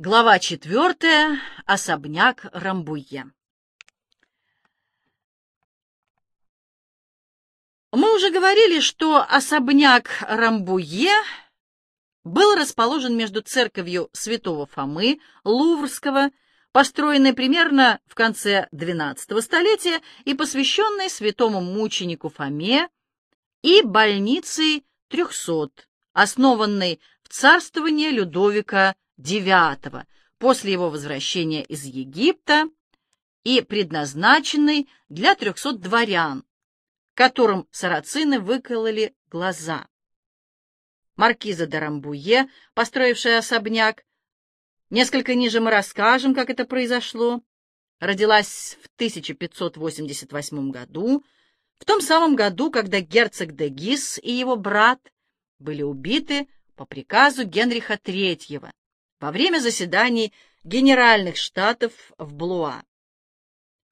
Глава четвертая. Особняк Рамбуе. Мы уже говорили, что особняк Рамбуе был расположен между церковью святого Фомы Луврского, построенной примерно в конце XII столетия и посвященной святому мученику Фоме, и больницей трехсот, основанной в царствование Людовика IX после его возвращения из Египта и предназначенный для трехсот дворян, которым сарацины выкололи глаза. Маркиза де Рамбуе, построившая особняк, несколько ниже мы расскажем, как это произошло, родилась в 1588 году, в том самом году, когда герцог де Гис и его брат были убиты по приказу Генриха III во время заседаний Генеральных Штатов в Блуа.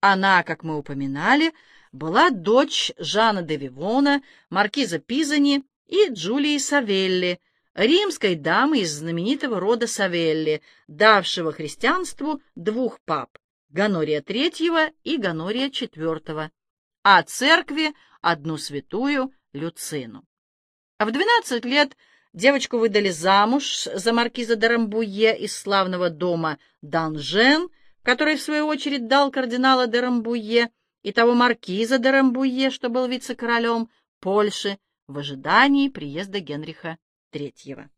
Она, как мы упоминали, была дочь Жана де Вивона, маркиза Пизани и Джулии Савелли, римской дамы из знаменитого рода Савелли, давшего христианству двух пап — Ганория III и Ганория IV, а церкви — одну святую Люцину. А в 12 лет девочку выдали замуж за маркиза де Рамбуе из славного дома Данжен, который, в свою очередь, дал кардинала де Рамбуе и того маркиза де Рамбуе, что был вице-королем Польши, в ожидании приезда Генриха III.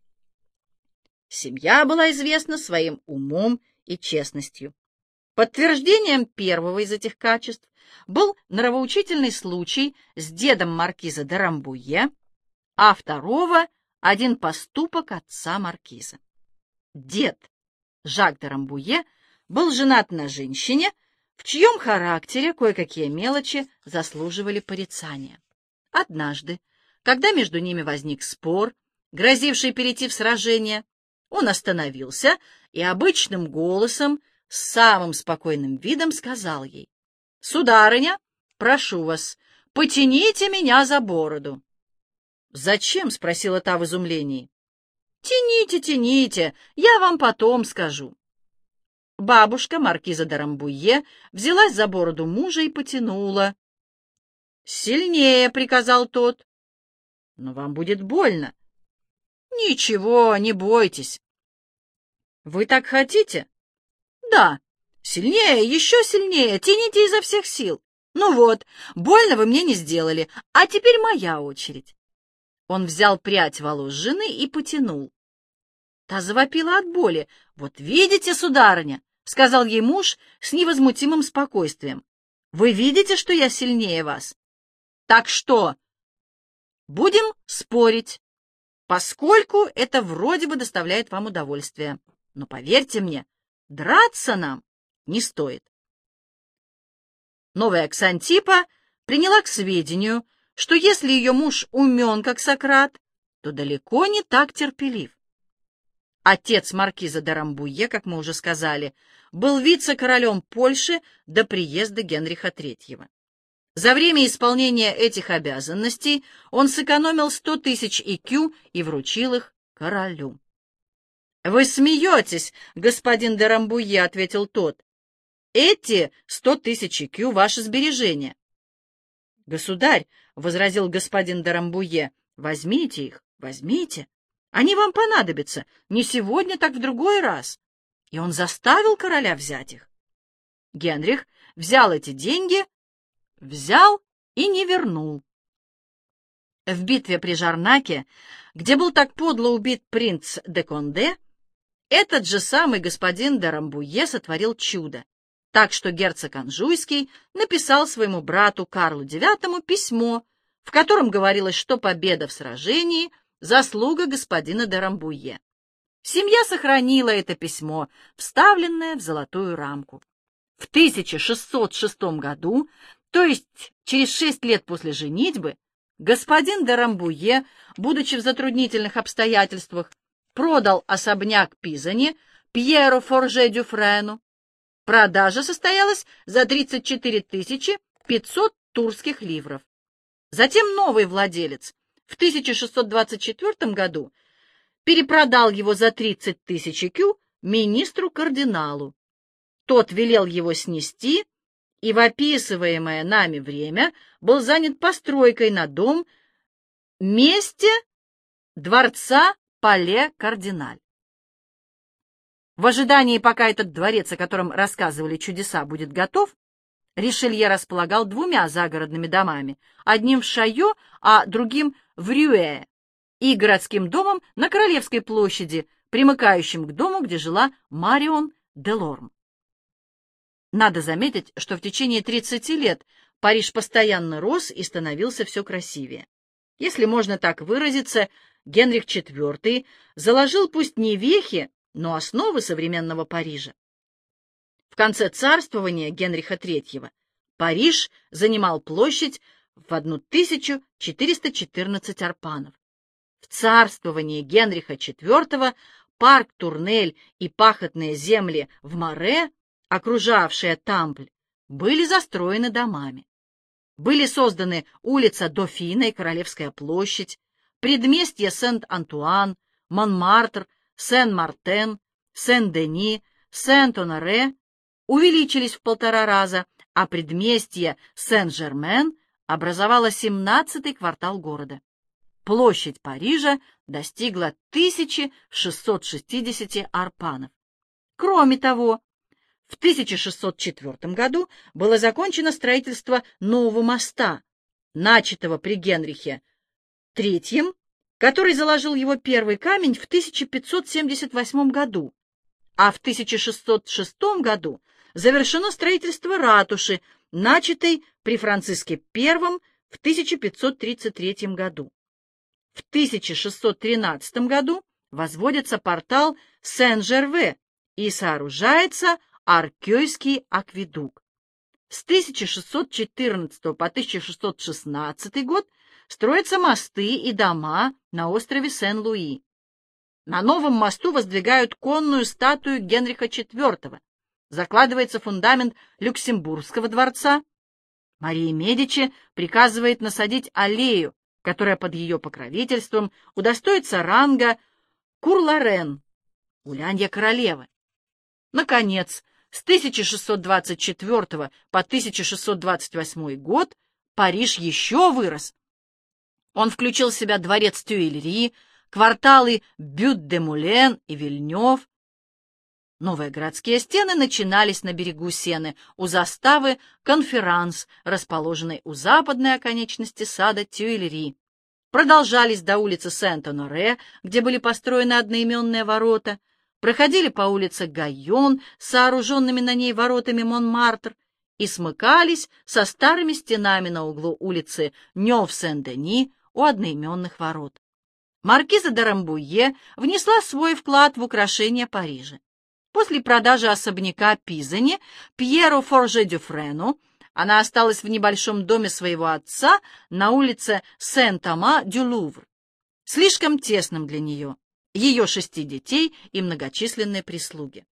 Семья была известна своим умом и честностью. Подтверждением первого из этих качеств был нравоучительный случай с дедом маркиза де Рамбуе, а второго — один поступок отца маркиза. Дед Жак де Рамбуе был женат на женщине, в чьем характере кое-какие мелочи заслуживали порицания. Однажды, когда между ними возник спор, грозивший перейти в сражение, он остановился и обычным голосом, с самым спокойным видом сказал ей, «Сударыня, прошу вас, потяните меня за бороду». «Зачем?» — спросила та в изумлении. «Тяните, тяните, я вам потом скажу». Бабушка, маркиза де Рамбуе, взялась за бороду мужа и потянула. «Сильнее!» — приказал тот. «Но вам будет больно». «Ничего, не бойтесь». «Вы так хотите?» «Да. Сильнее, еще сильнее, тяните изо всех сил. Ну вот, больно вы мне не сделали, а теперь моя очередь». Он взял прядь волос жены и потянул. Та завопила от боли. «Вот видите, сударыня!» — сказал ей муж с невозмутимым спокойствием. «Вы видите, что я сильнее вас? Так что, будем спорить, поскольку это вроде бы доставляет вам удовольствие. Но поверьте мне, драться нам не стоит». Новая Ксантипа приняла к сведению, что если ее муж умен, как Сократ, то далеко не так терпелив. Отец маркиза де Рамбуе, как мы уже сказали, был вице-королем Польши до приезда Генриха III. За время исполнения этих обязанностей он сэкономил сто тысяч икю и вручил их королю. — Вы смеетесь, господин де Рамбуе, — ответил тот. — Эти сто тысяч икю — ваше сбережение. — Государь, — возразил господин Дарамбуе. — Возьмите их, возьмите. Они вам понадобятся не сегодня, так в другой раз. И он заставил короля взять их. Генрих взял эти деньги, взял и не вернул. В битве при Жарнаке, где был так подло убит принц де Конде, этот же самый господин Дарамбуе сотворил чудо так что герцог Анжуйский написал своему брату Карлу IX письмо, в котором говорилось, что победа в сражении — заслуга господина де Рамбуе. Семья сохранила это письмо, вставленное в золотую рамку. В 1606 году, то есть через шесть лет после женитьбы, господин де Рамбуе, будучи в затруднительных обстоятельствах, продал особняк Пизани Пьеру Форже Дюфрену, Продажа состоялась за 34 500 турских ливров. Затем новый владелец в 1624 году перепродал его за 30 тысяч кю министру-кардиналу. Тот велел его снести, и в описываемое нами время был занят постройкой на дом месте дворца Пале-Кардиналь. В ожидании, пока этот дворец, о котором рассказывали чудеса, будет готов, Ришелье располагал двумя загородными домами, одним в Шайо, а другим в Рюэ, и городским домом на Королевской площади, примыкающим к дому, где жила Марион Делорм. Надо заметить, что в течение 30 лет Париж постоянно рос и становился все красивее. Если можно так выразиться, Генрих IV заложил пусть не вехи, но основы современного Парижа. В конце царствования Генриха III Париж занимал площадь в 1414 арпанов. В царствовании Генриха IV парк Турнель и пахотные земли в Море, окружавшие Тампль, были застроены домами. Были созданы улица Дофина и Королевская площадь, предместье Сент-Антуан, Монмартр, Сен-Мартен, Сен-Дени, Сент-Оноре увеличились в полтора раза, а предместье Сен-Жермен образовало 17-й квартал города. Площадь Парижа достигла 1660 арпанов. Кроме того, в 1604 году было закончено строительство нового моста, начатого при Генрихе III, который заложил его первый камень в 1578 году, а в 1606 году завершено строительство ратуши, начатой при Франциске I в 1533 году. В 1613 году возводится портал Сен-Жерве и сооружается Аркёйский акведук. С 1614 по 1616 год строятся мосты и дома на острове Сен-Луи. На новом мосту воздвигают конную статую Генриха IV. Закладывается фундамент Люксембургского дворца. Мария Медичи приказывает насадить аллею которая под ее покровительством удостоится ранга Курларен, гулянья королевы. Наконец, с 1624 по 1628 год Париж еще вырос. Он включил в себя дворец Тюильри, кварталы Бют-де-Мулен и Вильнёв. Новые городские стены начинались на берегу Сены, у заставы Конферанс, расположенной у западной оконечности сада Тюильри продолжались до улицы Сент-Оноре, где были построены одноименные ворота, проходили по улице Гайон сооруженными на ней воротами Монмартр и смыкались со старыми стенами на углу улицы Нёв-Сен-Дени у одноименных ворот. Маркиза де Рамбуе внесла свой вклад в украшение Парижа. После продажи особняка Пизани Пьеру Форже-Дюфрену она осталась в небольшом доме своего отца на улице Сен-Тома-дю-Лувр, слишком тесным для нее, ее шести детей и многочисленной прислуги.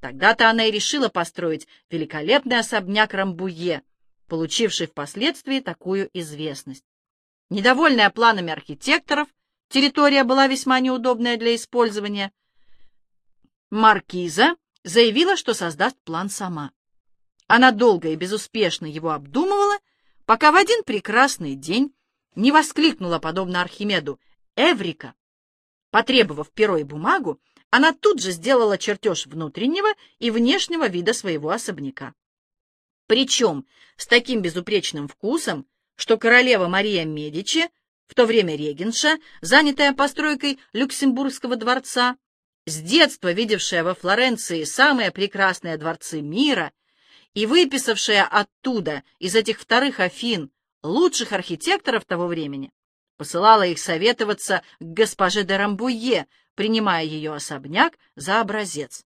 Тогда-то она и решила построить великолепный особняк Рамбуе, получивший впоследствии такую известность. Недовольная планами архитекторов, территория была весьма неудобная для использования, Маркиза заявила, что создаст план сама. Она долго и безуспешно его обдумывала, пока в один прекрасный день не воскликнула, подобно Архимеду, «Эврика!». Потребовав перо и бумагу, она тут же сделала чертеж внутреннего и внешнего вида своего особняка. Причем с таким безупречным вкусом, что королева Мария Медичи, в то время регенша, занятая постройкой Люксембургского дворца, с детства видевшая во Флоренции самые прекрасные дворцы мира и выписавшая оттуда, из этих вторых Афин, лучших архитекторов того времени, посылала их советоваться к госпоже де Рамбуе, принимая ее особняк за образец.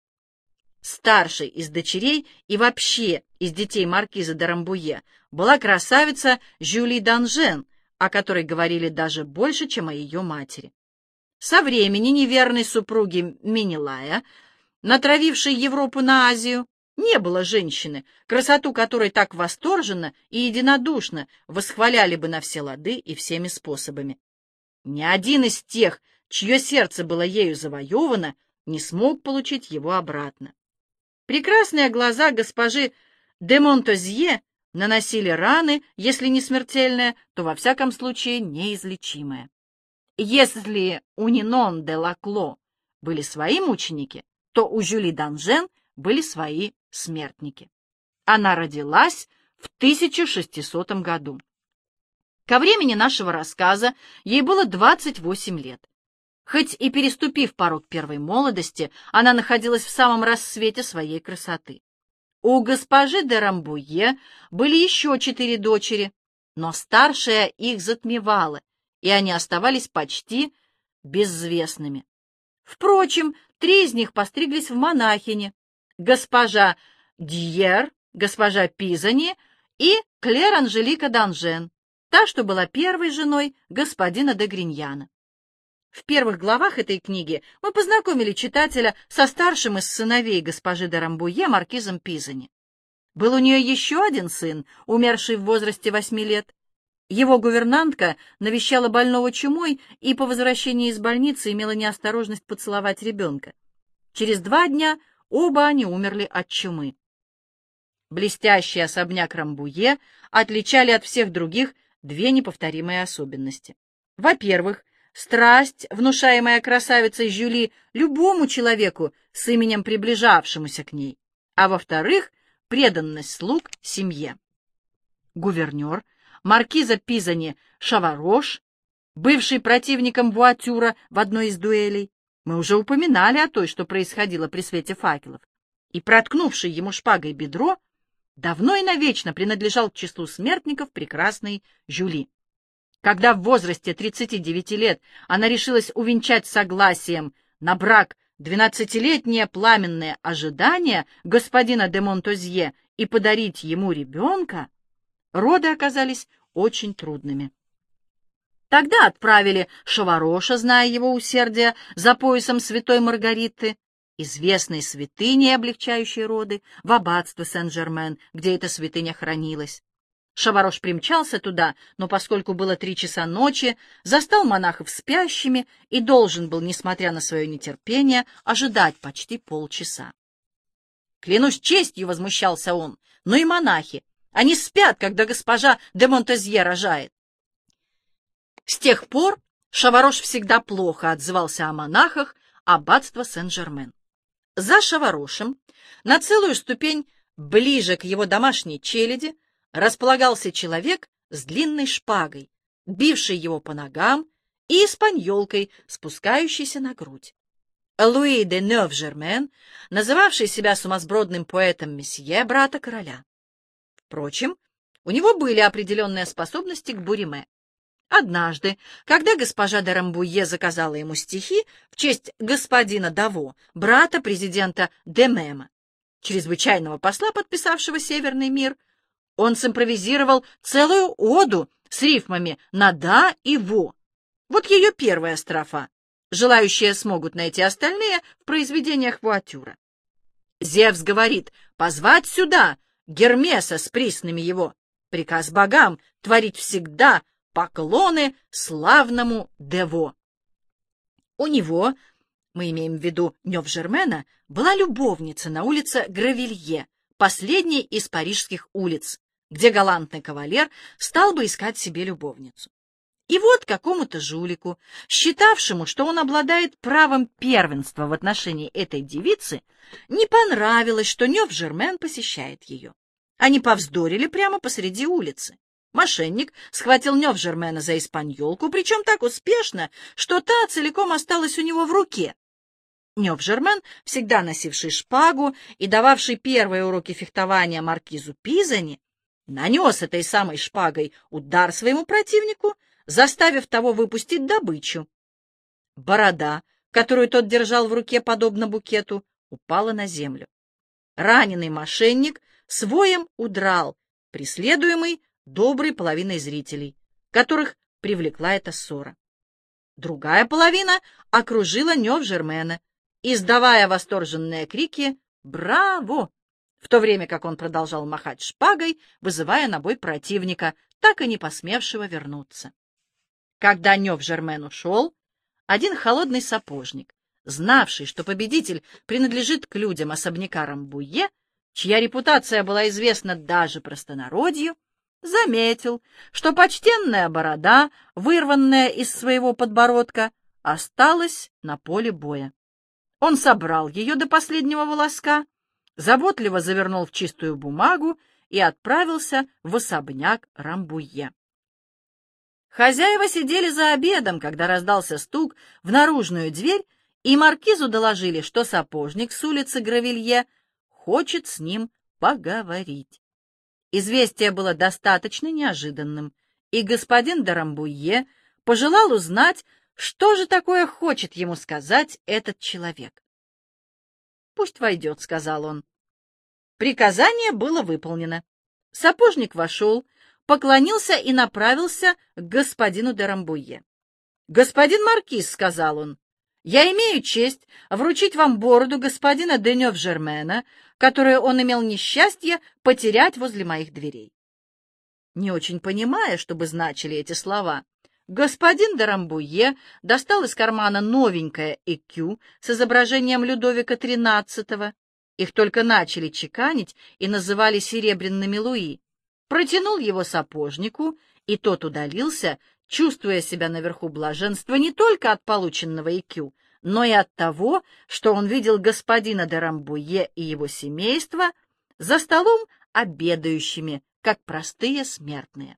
Старшей из дочерей и вообще из детей маркиза де Рамбуе была красавица Жюли Данжен, о которой говорили даже больше, чем о ее матери. Со времени неверной супруги Минилая, натравившей Европу на Азию, не было женщины, красоту которой так восторженно и единодушно восхваляли бы на все лады и всеми способами. Ни один из тех, чье сердце было ею завоевано, не смог получить его обратно. Прекрасные глаза госпожи де Монтозье наносили раны, если не смертельные, то во всяком случае неизлечимые. Если у Нинон де Лакло были свои мученики, то у Жюли Данжен были свои смертники. Она родилась в 1600 году. Ко времени нашего рассказа ей было 28 лет. Хоть и переступив порог первой молодости, она находилась в самом рассвете своей красоты. У госпожи де Рамбуе были еще четыре дочери, но старшая их затмевала, и они оставались почти безвестными. Впрочем, три из них постриглись в монахини. Госпожа Дьер, госпожа Пизани и Клер Анжелика Данжен, та, что была первой женой господина де Гриньяна. В первых главах этой книги мы познакомили читателя со старшим из сыновей госпожи де Рамбуе, маркизом Пизани. Был у нее еще один сын, умерший в возрасте восьми лет. Его гувернантка навещала больного чумой и по возвращении из больницы имела неосторожность поцеловать ребенка. Через два дня оба они умерли от чумы. Блестящий особняк Рамбуе отличали от всех других две неповторимые особенности. Во-первых, страсть, внушаемая красавицей Жюли любому человеку с именем приближавшемуся к ней, а во-вторых, преданность слуг семье. Гувернер, маркиза Пизани Шаварош, бывший противником Буатюра в одной из дуэлей, мы уже упоминали о той, что происходило при свете факелов, и проткнувший ему шпагой бедро, давно и навечно принадлежал к числу смертников прекрасной Жюли. Когда в возрасте 39 лет она решилась увенчать согласием на брак двенадцатилетнее пламенное ожидание господина де Монтозье и подарить ему ребенка, роды оказались очень трудными. Тогда отправили Шавароша, зная его усердие, за поясом святой Маргариты, известной святыни, облегчающей роды, в аббатство Сен-Жермен, где эта святыня хранилась. Шаварош примчался туда, но поскольку было три часа ночи, застал монахов спящими и должен был, несмотря на свое нетерпение, ожидать почти полчаса. «Клянусь честью!» — возмущался он. «Ну и монахи! Они спят, когда госпожа де Монтезье рожает!» С тех пор Шаварош всегда плохо отзывался о монахах аббатства Сен-Жермен. За Шаварошем, на целую ступень ближе к его домашней челяди, располагался человек с длинной шпагой, бивший его по ногам, и испаньолкой, спускающейся на грудь. Луи де Нёв-Жермен, называвший себя сумасбродным поэтом месье, брата короля. Впрочем, у него были определенные способности к буриме. Однажды, когда госпожа де Рамбуе заказала ему стихи в честь господина Даво, брата президента Демема, чрезвычайного посла, подписавшего Северный мир, он симпровизировал целую оду с рифмами на «да» и «во». Вот ее первая строфа. Желающие смогут найти остальные в произведениях Вуатюра. Зевс говорит «позвать сюда Гермеса с присными его». Приказ богам творить всегда поклоны славному Дево. У него, мы имеем в виду Нев-Жермена, была любовница на улице Гравилье, последней из парижских улиц, где галантный кавалер стал бы искать себе любовницу. И вот какому-то жулику, считавшему, что он обладает правом первенства в отношении этой девицы, не понравилось, что Нев-Жермен посещает ее. Они повздорили прямо посреди улицы. Мошенник схватил Нев-Жермена за испаньолку, причем так успешно, что та целиком осталась у него в руке, Нёв-Жермен, всегда носивший шпагу и дававший первые уроки фехтования маркизу Пизани, нанес этой самой шпагой удар своему противнику, заставив того выпустить добычу. Борода, которую тот держал в руке подобно букету, упала на землю. Раненый мошенник своем удрал, преследуемый доброй половиной зрителей, которых привлекла эта ссора. Другая половина окружила Нёв-Жермена, издавая восторженные крики «Браво!», в то время как он продолжал махать шпагой, вызывая на бой противника, так и не посмевшего вернуться. Когда Нев Жермен ушел, один холодный сапожник, знавший, что победитель принадлежит к людям особняка Рамбуе, чья репутация была известна даже простонародью, заметил, что почтенная борода, вырванная из своего подбородка, осталась на поле боя. Он собрал ее до последнего волоска, заботливо завернул в чистую бумагу и отправился в особняк Рамбуе. Хозяева сидели за обедом, когда раздался стук в наружную дверь, и маркизу доложили, что сапожник с улицы Гравилье хочет с ним поговорить. Известие было достаточно неожиданным, и господин Дарамбуе пожелал узнать, что же такое хочет ему сказать этот человек. «Пусть войдет», — сказал он. Приказание было выполнено. Сапожник вошел, поклонился и направился к господину Дарамбуе. «Господин Маркиз», — сказал он, — «я имею честь вручить вам бороду господина Денев-Жермена, которую он имел несчастье потерять возле моих дверей». Не очень понимая, что бы значили эти слова, господин Дарамбуе достал из кармана новенькое ЭКЮ с изображением Людовика XIII. Их только начали чеканить и называли серебряными луи протянул его сапожнику, и тот удалился, чувствуя себя наверху блаженства не только от полученного икю, но и от того, что он видел господина де Рамбуе и его семейство за столом обедающими, как простые смертные.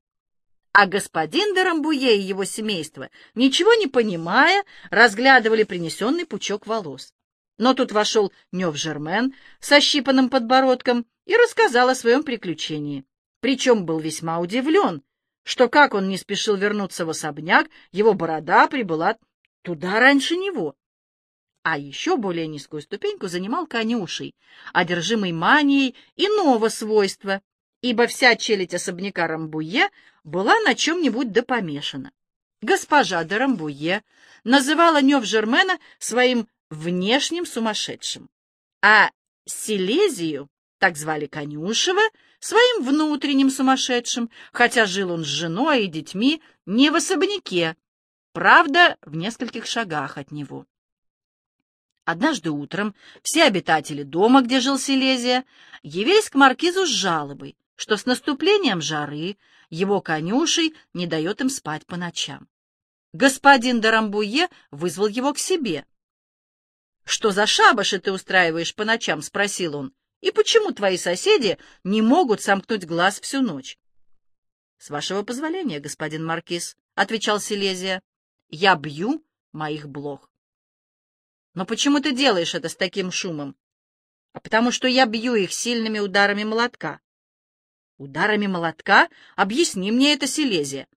А господин де Рамбуе и его семейство, ничего не понимая, разглядывали принесенный пучок волос. Но тут вошел Нев Жермен со щипанным подбородком и рассказал о своем приключении причем был весьма удивлен, что как он не спешил вернуться в особняк, его борода прибыла туда раньше него. А еще более низкую ступеньку занимал конюшей, одержимый манией иного свойства, ибо вся челядь особняка Рамбуе была на чем-нибудь допомешана. Госпожа де Рамбуе называла Нев Жермена своим внешним сумасшедшим, а Силезию, так звали Конюшева, своим внутренним сумасшедшим, хотя жил он с женой и детьми не в особняке, правда, в нескольких шагах от него. Однажды утром все обитатели дома, где жил Силезия, явились к маркизу с жалобой, что с наступлением жары его конюшей не дает им спать по ночам. Господин Дарамбуе вызвал его к себе. — Что за шабаши ты устраиваешь по ночам? — спросил он. И почему твои соседи не могут сомкнуть глаз всю ночь? — С вашего позволения, господин Маркиз, — отвечал Силезия, — я бью моих блох. — Но почему ты делаешь это с таким шумом? — А потому что я бью их сильными ударами молотка. — Ударами молотка? Объясни мне это, Силезия.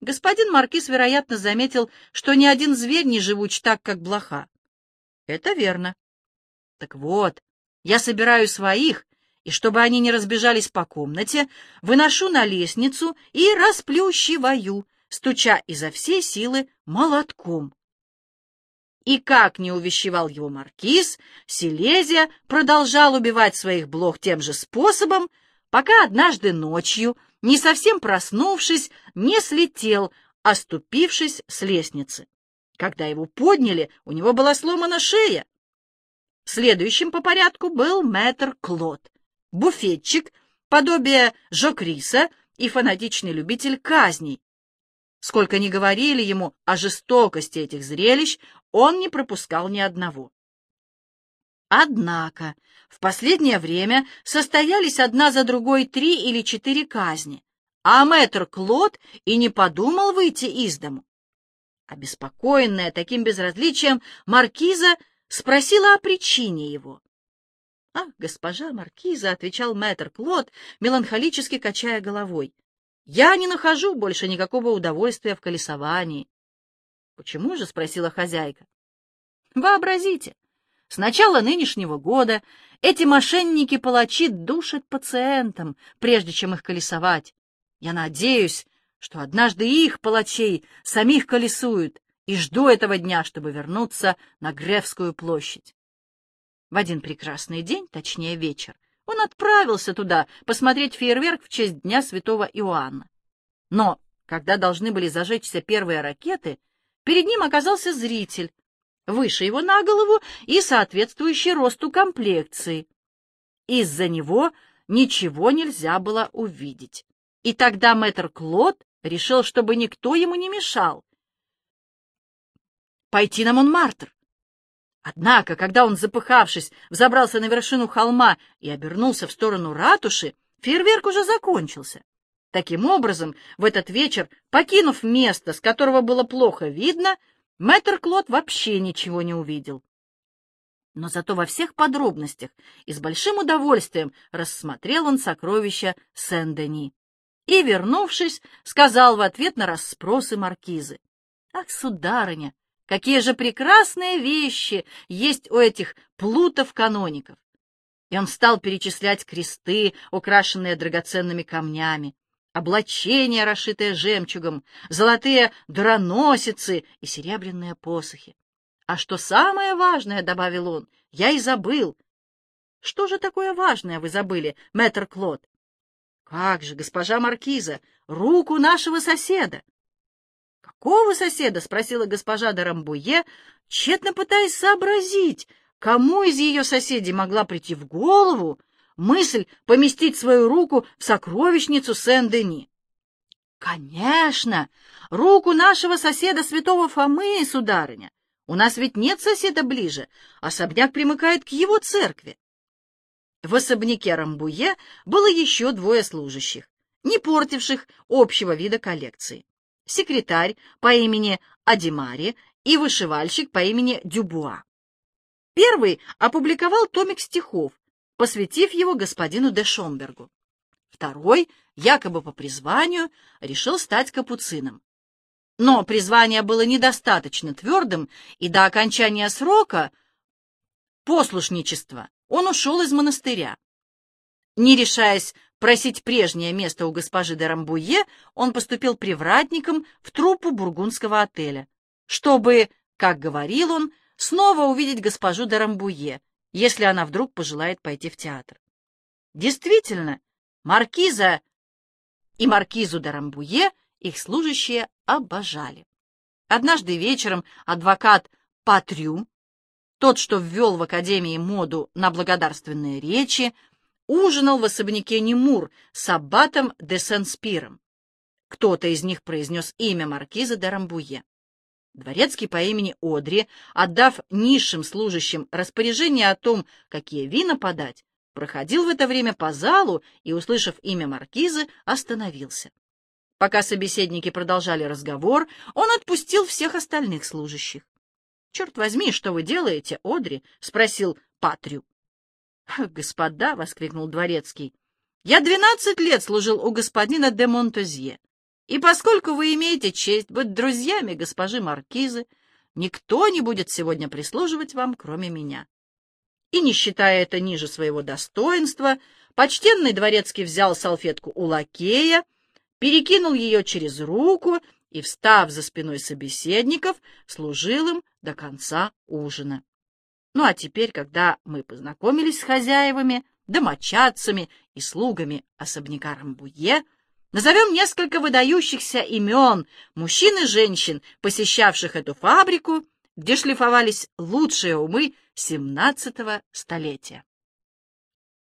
Господин Маркиз, вероятно, заметил, что ни один зверь не живуч так, как блоха. — Это верно. — Так вот, я собираю своих, и чтобы они не разбежались по комнате, выношу на лестницу и расплющиваю, стуча изо всей силы молотком. И как не увещевал его маркиз, Силезия продолжал убивать своих блох тем же способом, пока однажды ночью, не совсем проснувшись, не слетел, оступившись с лестницы. Когда его подняли, у него была сломана шея. Следующим по порядку был мэтр Клод, буфетчик, подобие Жокриса и фанатичный любитель казней. Сколько ни говорили ему о жестокости этих зрелищ, он не пропускал ни одного. Однако в последнее время состоялись одна за другой три или четыре казни, а мэтр Клод и не подумал выйти из дому. Обеспокоенная таким безразличием, маркиза спросила о причине его. — Ах, госпожа маркиза, — отвечал мэтр Клод, меланхолически качая головой, — я не нахожу больше никакого удовольствия в колесовании. — Почему же? — спросила хозяйка. — Вообразите, с начала нынешнего года эти мошенники-палачи душат пациентам, прежде чем их колесовать. Я надеюсь, что однажды их, палачей, самих колесуют, и жду этого дня, чтобы вернуться на Гревскую площадь. В один прекрасный день, точнее вечер, он отправился туда посмотреть фейерверк в честь Дня Святого Иоанна. Но, когда должны были зажечься первые ракеты, перед ним оказался зритель, выше его на голову и соответствующий росту комплекции. Из-за него ничего нельзя было увидеть. И тогда мэтр Клод решил, чтобы никто ему не мешал, пойти на Монмартр. Однако, когда он, запыхавшись, взобрался на вершину холма и обернулся в сторону ратуши, фейерверк уже закончился. Таким образом, в этот вечер, покинув место, с которого было плохо видно, мэтр Клод вообще ничего не увидел. Но зато во всех подробностях и с большим удовольствием рассмотрел он сокровища Сен-Дени. И, вернувшись, сказал в ответ на расспросы маркизы. «Ах, сударыня, Какие же прекрасные вещи есть у этих плутов-каноников! И он стал перечислять кресты, украшенные драгоценными камнями, облачения, расшитые жемчугом, золотые дроносицы и серебряные посохи. А что самое важное, — добавил он, — я и забыл. Что же такое важное вы забыли, мэтр Клод? Как же, госпожа Маркиза, руку нашего соседа! «Какого соседа?» — спросила госпожа Дарамбуе, тщетно пытаясь сообразить, кому из ее соседей могла прийти в голову мысль поместить свою руку в сокровищницу Сен-Дени. «Конечно! Руку нашего соседа святого Фомы, сударыня! У нас ведь нет соседа ближе, особняк примыкает к его церкви». В особняке Рамбуе было еще двое служащих, не портивших общего вида коллекции секретарь по имени Адимари и вышивальщик по имени Дюбуа. Первый опубликовал томик стихов, посвятив его господину де Шомбергу. Второй, якобы по призванию, решил стать капуцином. Но призвание было недостаточно твердым, и до окончания срока послушничества он ушел из монастыря. Не решаясь просить прежнее место у госпожи де Рамбуе, он поступил привратником в труппу бургундского отеля, чтобы, как говорил он, снова увидеть госпожу де Рамбуе, если она вдруг пожелает пойти в театр. Действительно, маркиза и маркизу де Рамбуе их служащие обожали. Однажды вечером адвокат Патрю, тот, что ввел в Академии моду на благодарственные речи, ужинал в особняке Немур с аббатом де Сен-Спиром. Кто-то из них произнес имя маркиза де Рамбуе. Дворецкий по имени Одри, отдав низшим служащим распоряжение о том, какие вина подать, проходил в это время по залу и, услышав имя маркизы, остановился. Пока собеседники продолжали разговор, он отпустил всех остальных служащих. — Черт возьми, что вы делаете, Одри? — спросил Патрю. «Господа!» — воскликнул дворецкий. «Я двенадцать лет служил у господина де Монтозье, и поскольку вы имеете честь быть друзьями госпожи Маркизы, никто не будет сегодня прислуживать вам, кроме меня». И, не считая это ниже своего достоинства, почтенный дворецкий взял салфетку у лакея, перекинул ее через руку и, встав за спиной собеседников, служил им до конца ужина. Ну а теперь, когда мы познакомились с хозяевами, домочадцами и слугами особняка Рамбуе, назовем несколько выдающихся имен мужчин и женщин, посещавших эту фабрику, где шлифовались лучшие умы XVII столетия.